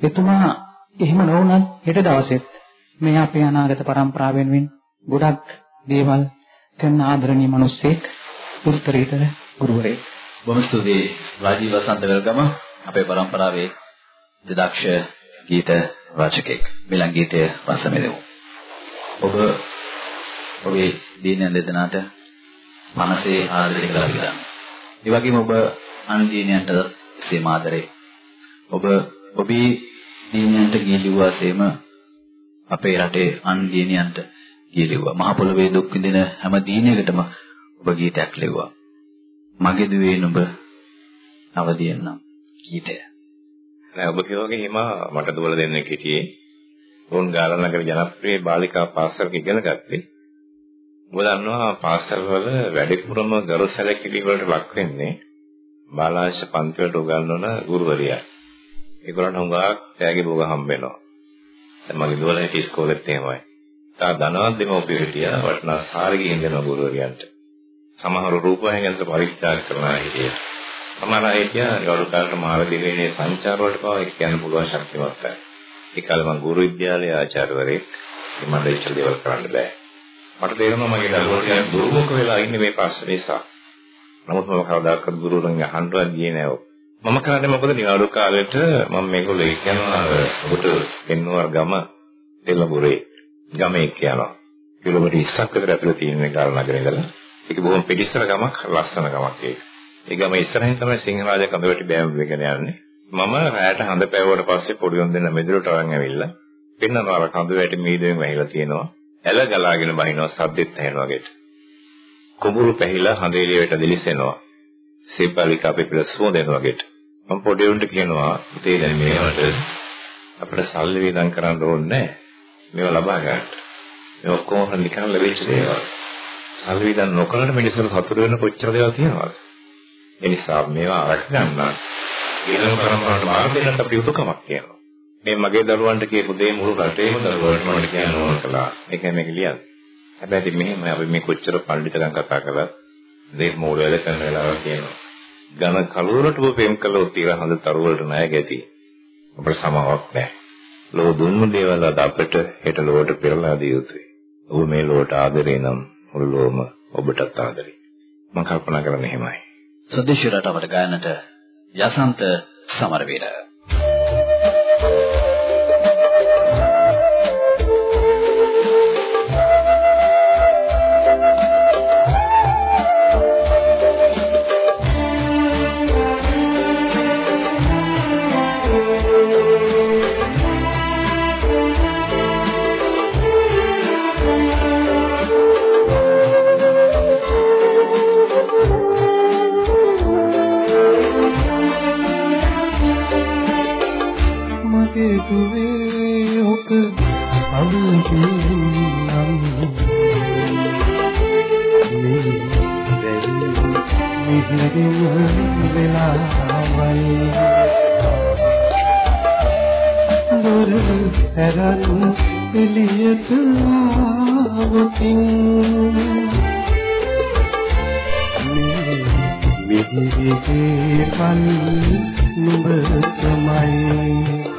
එතුමා එහෙම නොවුනත් හෙට දවසෙත් මේ අපේ අනාගත પરම්පරාව වෙනුවෙන් ගොඩක් දේවල් කරන ආදරණීය මිනිස්සෙක් උත්තරීතර ගුරුවරයෙක්. බොහොම ස්තුතියි රාජීව වසන්ත වෙල්ගම අපේ પરම්පරාවේ දක්ෂ ගීත රචකෙක්. මෙලං ගීතය රසමෙදෙමු. ඔබ ඔබේ දිනන දෙදෙනාට මනසේ ආදරය කරලා ඉඳන්. ඒ වගේම ඔබ අන්දීනයන්ට සේම ආදරේ. ඔබ ඔබේ දීනයන්ට ගිලිව්වාසේම අපේ රටේ අන් දීනයන්ට ගිලිව්වා. මහ පොළොවේ දුක් විඳින හැම දීනයකටම ඔබ ගීතයක් ලිව්වා. මගේ දුවේ නුඹ අවදියෙන්නම් ගීතය. නෑ ඔබ කියවගේ හිම මට දුවල දෙන්නෙක් හිටියේ. උන් ගාලන නගර ජනප්‍රිය බාලිකා පාසලක ඉගෙන ගත්තේ. ඔබ දන්නවා පාසල් වල වැඩිපුරම ගරු සැලකිලි වලට ලක් වෙන්නේ බාලාංශ පන්ති වලට උගන්වන ගුරුවරියයි. ඒගොල්ලන්ට හුඟක් තෑගි භෝග හම්බ වෙනවා. දැන් මගේ දුවල හිටිය ඉස්කෝලෙත් එහෙමයි. තා ධනවත් දෙමව්පියෝ හිටියා වටනා සාරි ගිහින් දෙනවා ගුරුවරියන්ට. සමහර රූපවාහිනී යන්ත්‍ර පරීක්ෂා කරනවා හිටියා. සමහර අය හිටියා ගෞරව කාලට මාර්ග දිවිනේ සංචාර වලට පවා ඒක කියන්න පුළුවන් ශක්තිමත් අය. ඒ කාලේ මම ගුරු විද්‍යාලයේ ආචාර්යවරයෙක්. මට ඒක දේවල් කරන්න බෑ. මට තේරෙනවා මගේ දරුවෝ කියන්නේ දුර්මුඛ වෙලා ඉන්නේ මේ ප්‍රශ්න නිසා. නමුත් මම කවදාකවත් ගුරුවරුන්ගෙන් අහන්නවත් ගියේ නෑ. මම කරන්නේ මොකද නිවාඩු කාලෙට මම මේගොල්ලෝ කියනවා ඔබට පෙන්වුවා ගම දෙලඹුරේ ගමේ කියනවා. කිලෝමීටර් 20ක් විතර ඇතුළේ තියෙන ගාල නගරේ ඉඳලා. ඒක බොහොම පිටිස්සර ගමක් ලස්සන ගමක් ඒක. ඒ ගම ඉස්සරහින් තමයි සිංහරාජ කඳවැටි බෑම් වෙගෙන යන්නේ. මම රැයට හඳ පැවුවට පස්සේ පොඩි උන් දෙන්න මෙදුරට අරන් ඇවිල්ලා පෙන්නනවා අර කඳවැටි මීදුවෙන් වැහිලා තියෙනවා. ඇල ගලාගෙන බහිනවා සද්දෙත් ඇහෙනවා වගේ. කුඹුරු පැහිලා හඳ එළියට දිලිසෙනවා. සීපාලික අපේ පිළ සුවඳ එනවා වගේ. මම පොඩි උන්ට කියනවා පුතේ දැන් මේවට අපිට සල්ලි වේදම් කරන්න ඕනේ නැහැ. මේවා ලබා ගන්න. මේ ඔක්කොම නිකන් ලැබෙච්ච දේවල්. සල්ලි වේදම් නොකරන මිනිස්සුන්ට සතුට වෙන කොච්චර දේවල් තියෙනවද? ඒ නිසා මේවා අරක ගන්න. ඊළඟ පරම්පරාවට මාර්ග දෙන්නත් අපේ යුතුයකමක් තියෙනවා. මේ මගේ දරුවන්ට කියපු දේ මුළු රටේම දරුවන්ට මට කියන්න ඕන කළා. ඒක මේක ලියන්න. හැබැයි ඉතින් මෙහෙම අපි මේ කොච්චර පඬිතුකම් කතා කළා දෙයක් මූල වැඩ කරන වෙලාවක් කියනවා. ඝන කලුරට ඔබ ප්‍රේම කළොත් ඊර හඳ තරුවලට ණය ගැති. අපට සමාවක් නැහැ. ලෝ දුන්නු දේවල් අද අපට හෙට ලෝවට පෙරලා දිය යුතුයි. ඔබ මේ ලෝවට ආදරේ නම් මුළු ලෝම ඔබටත් ආදරේ. මම කල්පනා කරන්නේ එහෙමයි. සදේශ රටවට ගායනට යසන්ත සමරවීර වෙලාවයි දුර හැරන් එළියට ආවකින් මේ මිහිරි පල් නුඹ තමයි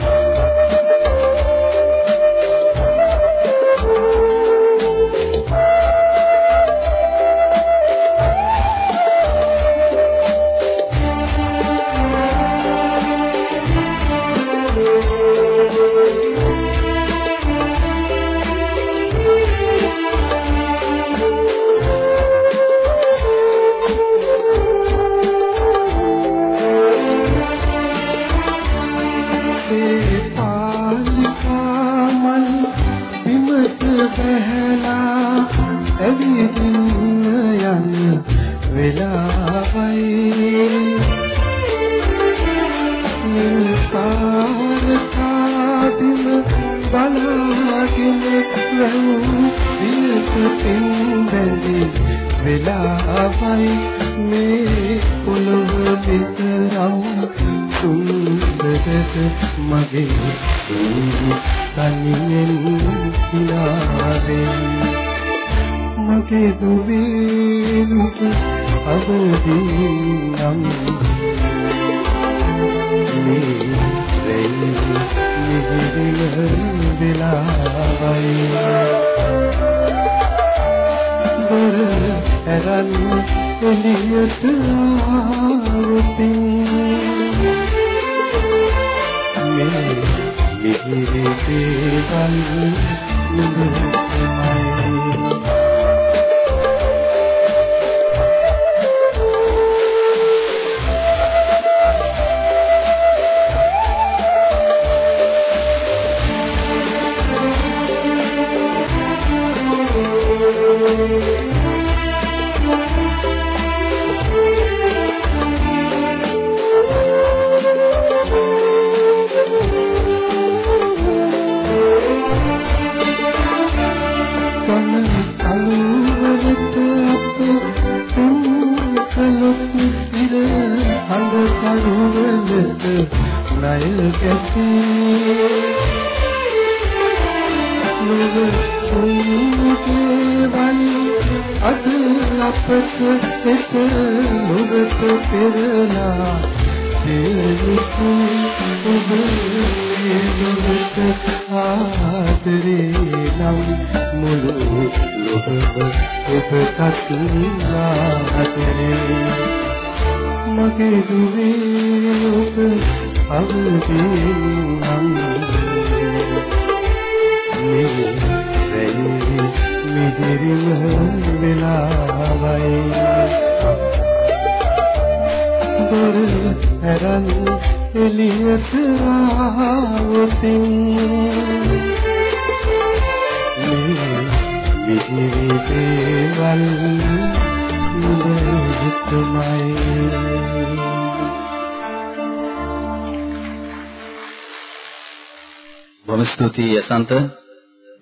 ස්තුතියි යසන්ත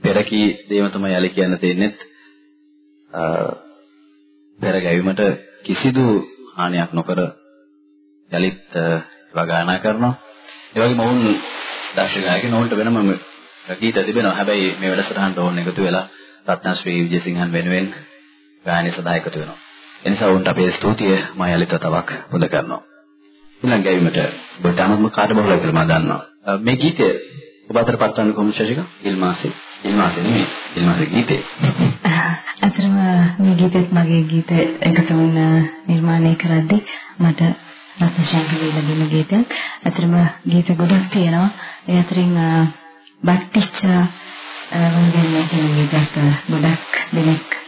පෙරකී දේම තමයි යාලි කියන්න දෙන්නෙත් පෙර ගැවීමට කිසිදු හානියක් නොකර යලිත් වගානා කරනවා. ඒ වගේම ඔවුන් දර්ශක ගායකයන් ඔවුන්ට වෙනම ගීත තිබෙනවා. හැබැයි මේ වැඩසටහනට ඕන එකතු වෙලා රත්නශ්‍රී විජේසිංහන් වෙනුවෙන් ගායනය සඳහා එකතු වෙනවා. එනිසා ඔවුන්ට අපේ ස්තුතිය මම යලිත් තවක් පුද කරනවා. ඊළඟ ගැවීමට ඔබට අනුම කාර්යබහුලයි කියලා මම දන්නවා. මේ ගීතය ඔබ අතර පත්වන්නේ කොහොමද ශශික? ඉල්මාසේ. ඉල්මාසේ නෙමෙයි. ඉල්මාසේ ගීතේ. අතරම මේ ගීතෙත් මගේ ගීත එකතු වුණ නිර්මාණය කරද්දී මට රත්නශංකර ලැබෙන ගීතයක්. අතරම ගීත ගොඩක් තියෙනවා. ඒ අතරින් බට්ටිච්ච වගේ කියන ගීතයක් ගොඩක් දෙනෙක්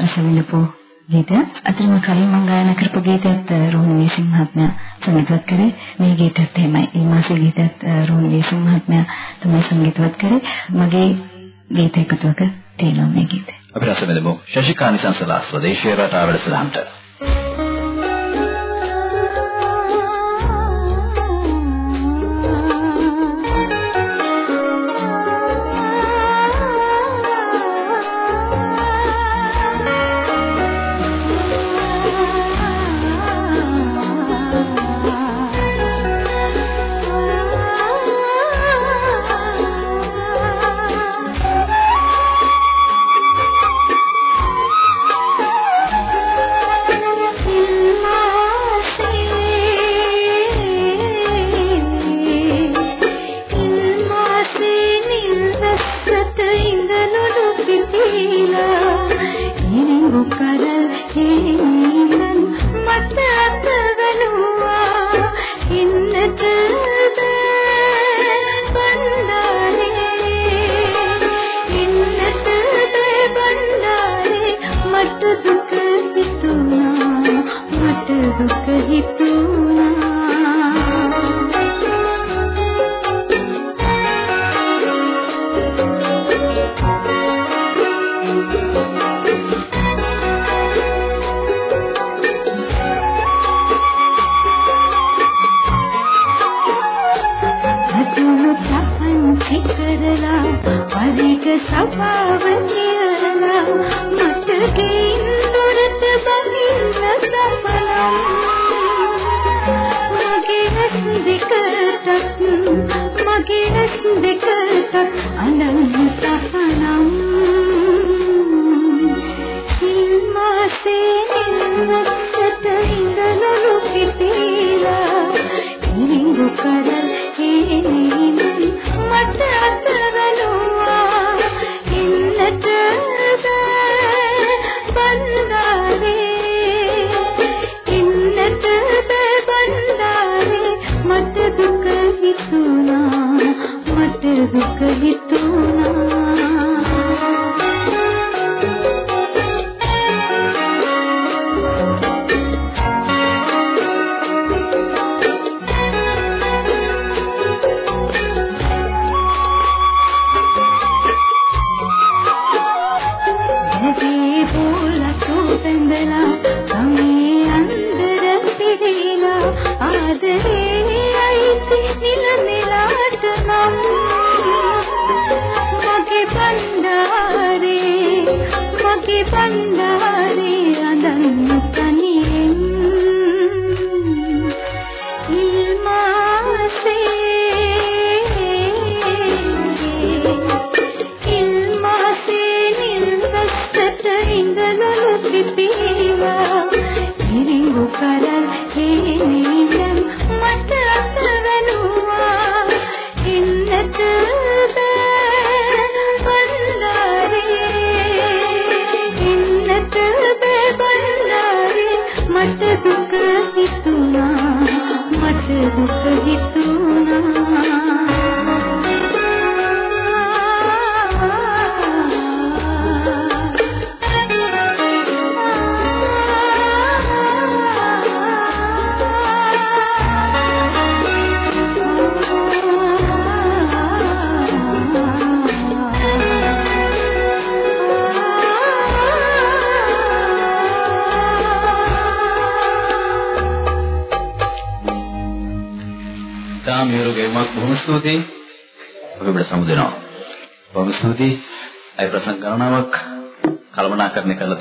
රස විඳපු ගීතයක්. අතරම කලින් මම ගායනා කරපු ගීතයත් රෝහණ වීසිංහ මහත්මයා සංගීතවත් කරේ. මේ ගීතයත් එහෙමයි. ඒ මාසේ ගීතයත් රෝහණ වීසිංහ මහත්මයා තමයි සංගීතවත් කරේ. මගේ ගීත එකතුවක තියෙනවා මේ ගීතය. අපි රස විඳමු. ශශිකානි සංසලා ස්වදේශීය රටාවල සලහන්ට.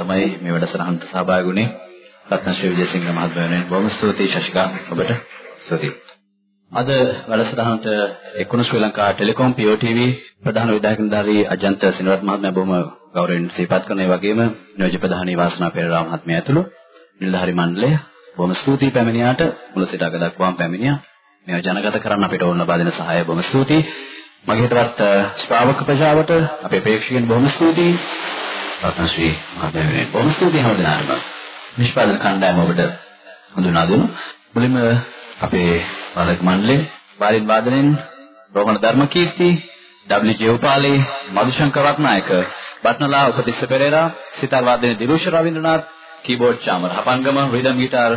තමයි මේ වැඩසටහනට සහභාගී වුණේ. රත්නශ්‍රී විජේසිංහ මහත්මයා වෙනුවෙන් බොහොම ස්තුතියි ශශිකා ඔබට. ස්තුතියි. අද වැඩසටහනට එක්ුණු ශ්‍රී ලංකා ටෙලිකොම් POTV ප්‍රධාන විධායක නිලධාරී අජන්ත සිනරත් මහත්මයා බොහොම ගෞරවයෙන් සිහිපත් කරන ඒ වගේම නියෝජ්‍ය ප්‍රධානී වාසනා පෙරේරා මහත්මයා ඇතුළු නිලධාරි මණ්ඩලය බොහොම ස්තුතියි පැමිණියාට මුල සිට අග දක්වාම පැමිණියා. මේව ජනගත කරන්න අපිට ඕන ලබා දෙන සහාය බොහොම ස්තුතියි. මගේ හිතවත් ශ්‍රාවක ප්‍රජාවට අපේ ප්‍රේක්ෂකයන් බොහොම ස්තුතියි. රත්නශ්‍රී මහත්මයාට බොහොම ස්තුතියි හැමදෙනාටම. නිෂ්පාදන කණ්ඩායම ඔබට හඳුනා දෙමු. මුලින්ම අපේ පාලක මණ්ඩලය බාලින් වාදනයෙන් රෝහණ ධර්මකීර්ති, W.J. උපාලේ, මధుශංකර රත්නායක, බට්නලා Upatissa Perera, sitar වාදනයේ Dilusha Ravindranath, keyboard Chamara Hapangama, rhythm guitar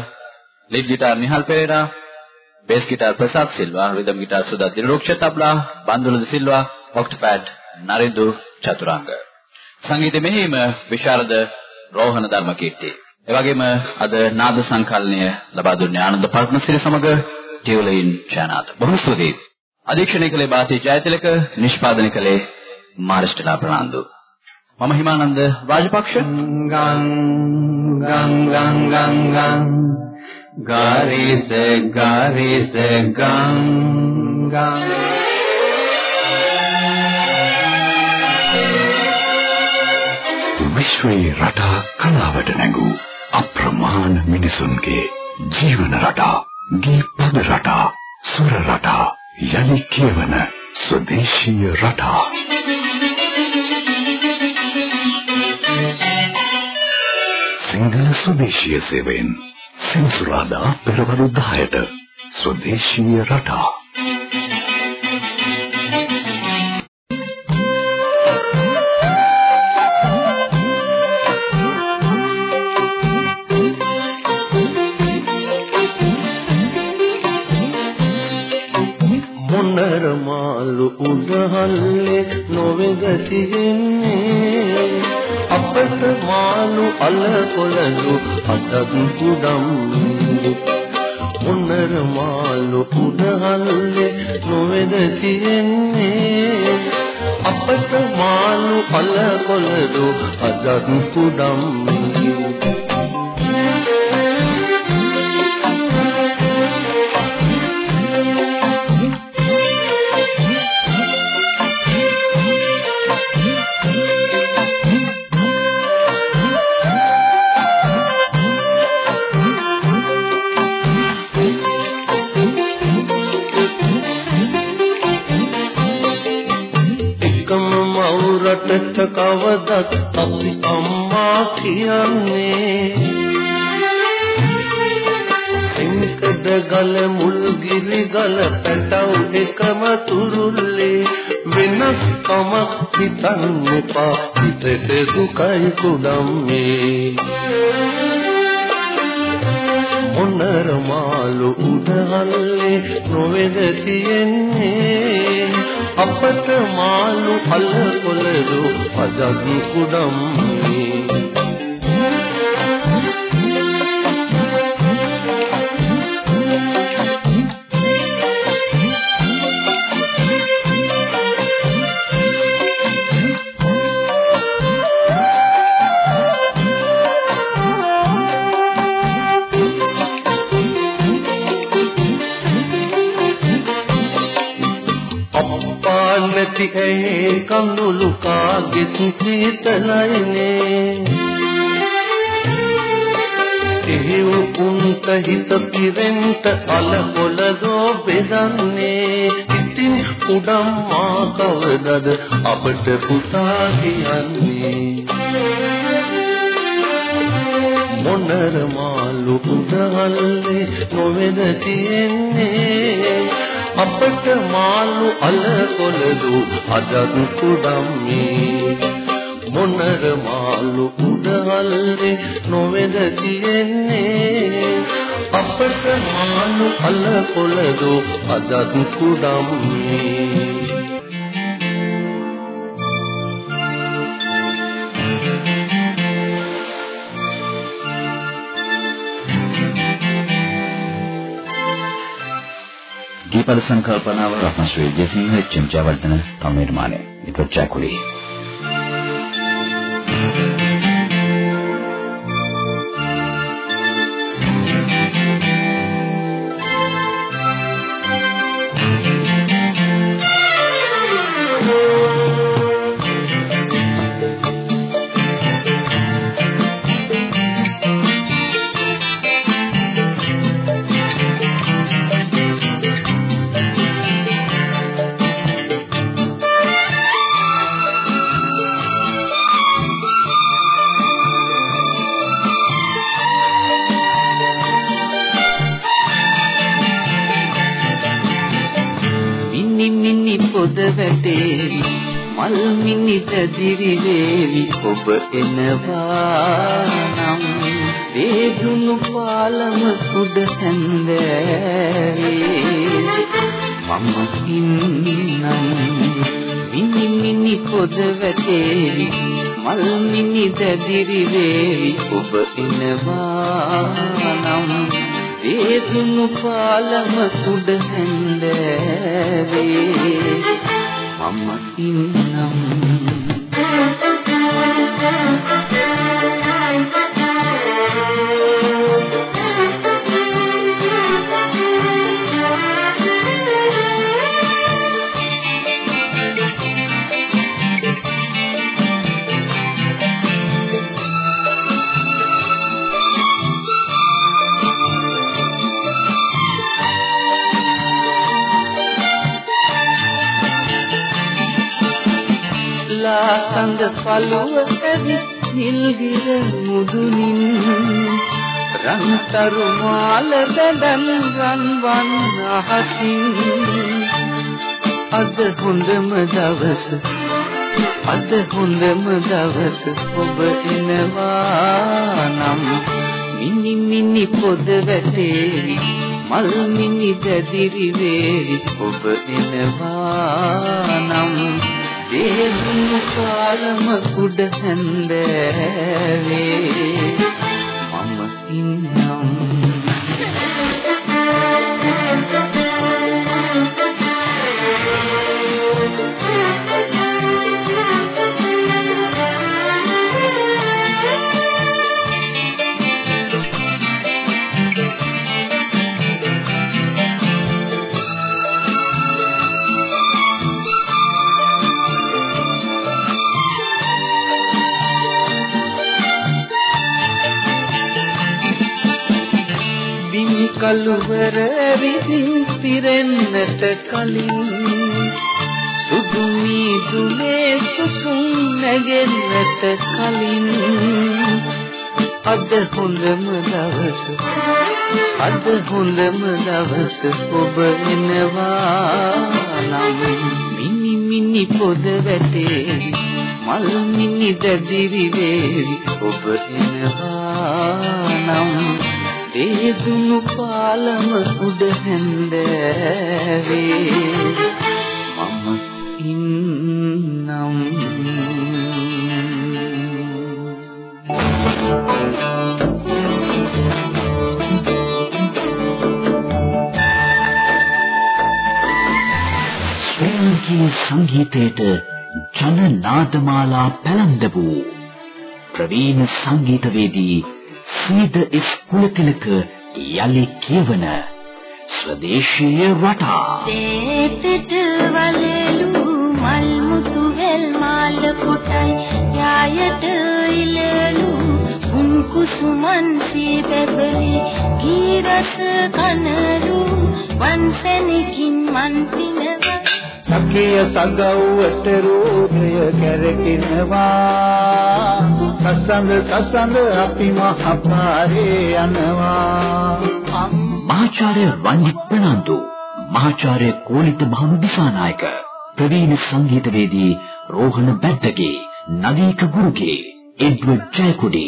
lead guitar Nihal Perera, bass guitar Prasad Silva, rhythm guitar Sudha Diluksha Tabla, Bandula Silva, octopad Narindu Chaturanga. සංගීත මෙහිම විශාරද රෝහණ ධර්මකීර්ති. ඒ වගේම අද නාද සංකල්පනය ලබා දුන්නේ ආනන්ද පර්ණසිරි සමග ටියුලින් ඡානාත. බොහොම ස්තුතියි. අධීක්ෂණය කළේ බාති ජයතිලක, නිෂ්පාදනය කළේ මාරිස්ටලා ප්‍රනාන්දු. මම හිමානන්ද රාජපක්ෂ ගං ගං ගං ගං ගං ගාරිස ගාරිස ගං ගං විශ්වයේ රටා කලාවට නැඟූ අප්‍රමාණ මිනිසුන්ගේ ජීවන රටා ගී පද රටා සුර රටා යලි කියවන ස්වදේශීය රටා. සිංහල ස්වදේශීය සේවයෙන් සෙන්සුරාදා පෙරවරු 10ට ස්වදේශීය රටා. උඩහල්ලේ නොවේද තියෙන්නේ. අපට මාළු අල කොළලු අතක් කුඩම් උන්නර මාළු උඩහල්ලේ නොවේද තියෙන්නේ. අපට මාළු අල කොළලු අතක් කුඩම් කවදත් අපි අම්මා කියන්නේ. එංකද ගල මුල් ගිලි ගල පැටව එකම තුරුල්ලේ වෙනස් කමක් හිතන්න එපා. හිතට දුකයි කුඩම්මේ මොනර මාළු උඩහල්ලේ නොවේද තියෙන්නේ? අපට මාළු අල කොළරු අදගි කුඩම් නැති ඇයි කඳුළු කාගෙත් සීතලයිනේ එහෙව් උන්ට හිත පිරෙන්ට අල පොළ දෝ බෙදන්නේ. ඉතින් උඩම් මා කවදද අපට පුතා කියන්නේ. මොනර මාළු උඩහල්ලේ නොවේද තියෙන්නේ අපට මාළු අල කොළදු අදත් කුඩම්මේ මොනර මාළු උඩහල්ලේ නොවේද තියෙන්නේ? අපට මාළු අල කොළදු අදත් කුඩම්මේ දීපල සංකල්පනාව රත්නශ්‍රී ජයසිංහ චිම්චවර්ධන තම නිර්මාණය. ඊට චකුලි. මිනිත දිරි වේවි ඔබ එනවා නම්. වේදුණු පාලම උඩ හැන්දෑවේ. මම ඉන්නම් මිනි මිනි පොද වැටේවි මල් මිනිත දිරි වේවි ඔබ එනවා නම්. වේදුණු පාලම උඩ හැන්දෑවේ. මම ඉන්නම් කඳ පළුව ඇවි නිල්ගිර මුදුනින්. රන්තරු මාල බඳන් රන්වන් අහසින්. අද හොඳම දවස අද හොඳම දවස ඔබ එනවා නම්. මිනි මිනි පොද වැටේවි මල් මිනි දැදිරි වේවි ඔබ එනවා නම්. දේහුණු කාලම කුඩ හැන්දෑවේ මම ඉන්නම් කළුවර විසින් පිරෙන්නට කලින්. සුදු මීදුමේ සුසුම් නැගෙන්නට කලින්. අද හොඳම දවස අද හොඳම දවස ඔබ එනවා නම්. මිනි මිනි පොද වැටේ මල් මිනි දැදිවි වේවි ඔබ එනවා නම්. දේදුණු පාලම උඩ හැන්දෑවේ. මම ඉන්නම්. ශ්‍රී සංගීතයට ජන නාදමාලා පැලඳ වූ ප්‍රවීණ සංගීතවේදී සීද ඉස් කුලතිලක යලි කියවන ස්වදේශීය රටා. දේතට වලලු මල් මුතු වෙල් මාල කොටයි යායට ඉලලු උන් කුසුමන් සීබබලි ගීරස කනලු වන්සනකින් මන් පිනව සකිය සගව්වට රෝධය කැරකිනවා. සසඳ සසඳ අපි මහපාරේ යනවා. මහාචාර්ය රංජිත් ප්‍රනාන්දු මහාචාර්ය කෝලිත භානු දිසානායක ප්‍රවීණ සංගීතවේදී රෝහණ බැද්දගේ නදීක ගුරුගේ එඩ්වඩ් ජයකොඩි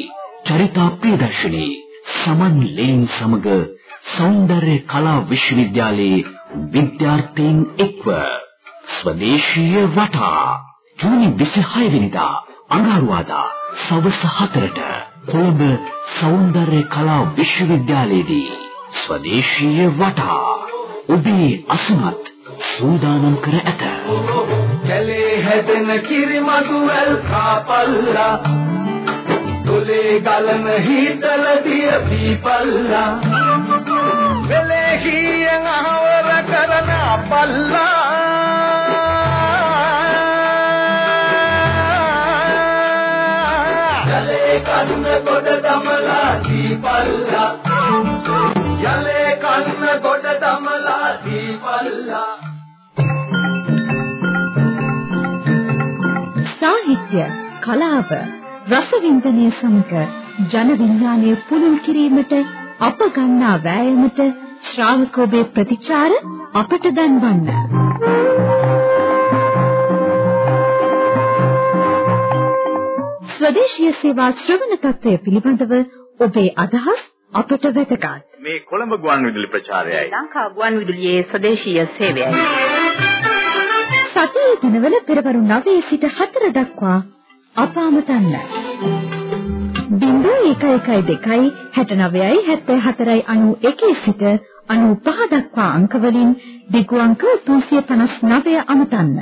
චරිතා ප්‍රියදර්ශිනී සමන් ලේන් සමග සෞන්දර්ය කලා විශ්වවිද්‍යාලයේ විද්‍යාර්ථීන් එක්ව ස්වදේශීය වටා ජූනි 26 වෙනිදා අඟහරුවාදා සවස් 4ට කොළඹ සෞන්දර්ය කලා විශ්වවිද්‍යාලයේදී ස්වදේශීය වටා ඔබේ අසමත් සූදානම් කර ඇත. කැලේ හැදෙන කිරිමතු වැල් කාපල්ලා තුලේ ගලන හීතල දිය පීපල්ලා. වෙලේ හියන් අහවර කරන අපල්ලා කලාව රසවින්දනය සමග ජන විඥානය පුලුල් කිරීමට අප ගන්නා වෑයමට ශ්‍රාවක ඔබේ ප්‍රතිචාර අපට දන්වන්න. ස්වදේශීය සේවා ශ්‍රවණ තත්ත්වය පිළිබඳව ඔබේ අදහස් අපට වැදගත්. මේ කොළඹ ගුවන්විදුලි ප්‍රචාරයයි. ලංකා ගුවන්විදුලියේ ස්වදේශීය සේවයයි. සතියේ දිනවල පෙරවරු 9 සිට 4 දක්වා අප අමතන්න. 0112 69යි 74යි 91 සිට 95 දක්වා අංක වලින් දිගු අංක 359 අමතන්න.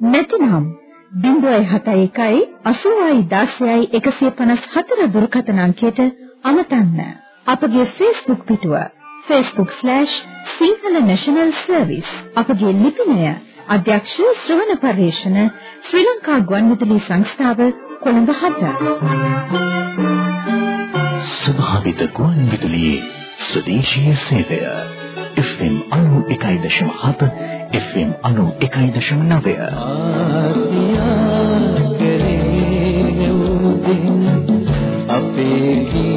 නැතිනම් 071 80යි 16යි 154 දුරකථන අංකයට අමතන්න. අපගේ Facebook පිටුව facebook/sinhala national service අපගේ ලිපිනය අධ්‍යක්ෂ ශ්‍රවණ පරිශන ශ්‍රී ලංකා ගුවන්විදුලි සංස්ථාව කොළඹ 7 ස්වභාවිත ගුවන්විදුලියේ ස්වදේශීය සේවය. FM 91.7 FM 91.9 ආසියා කරේ උදින් අපේ ගී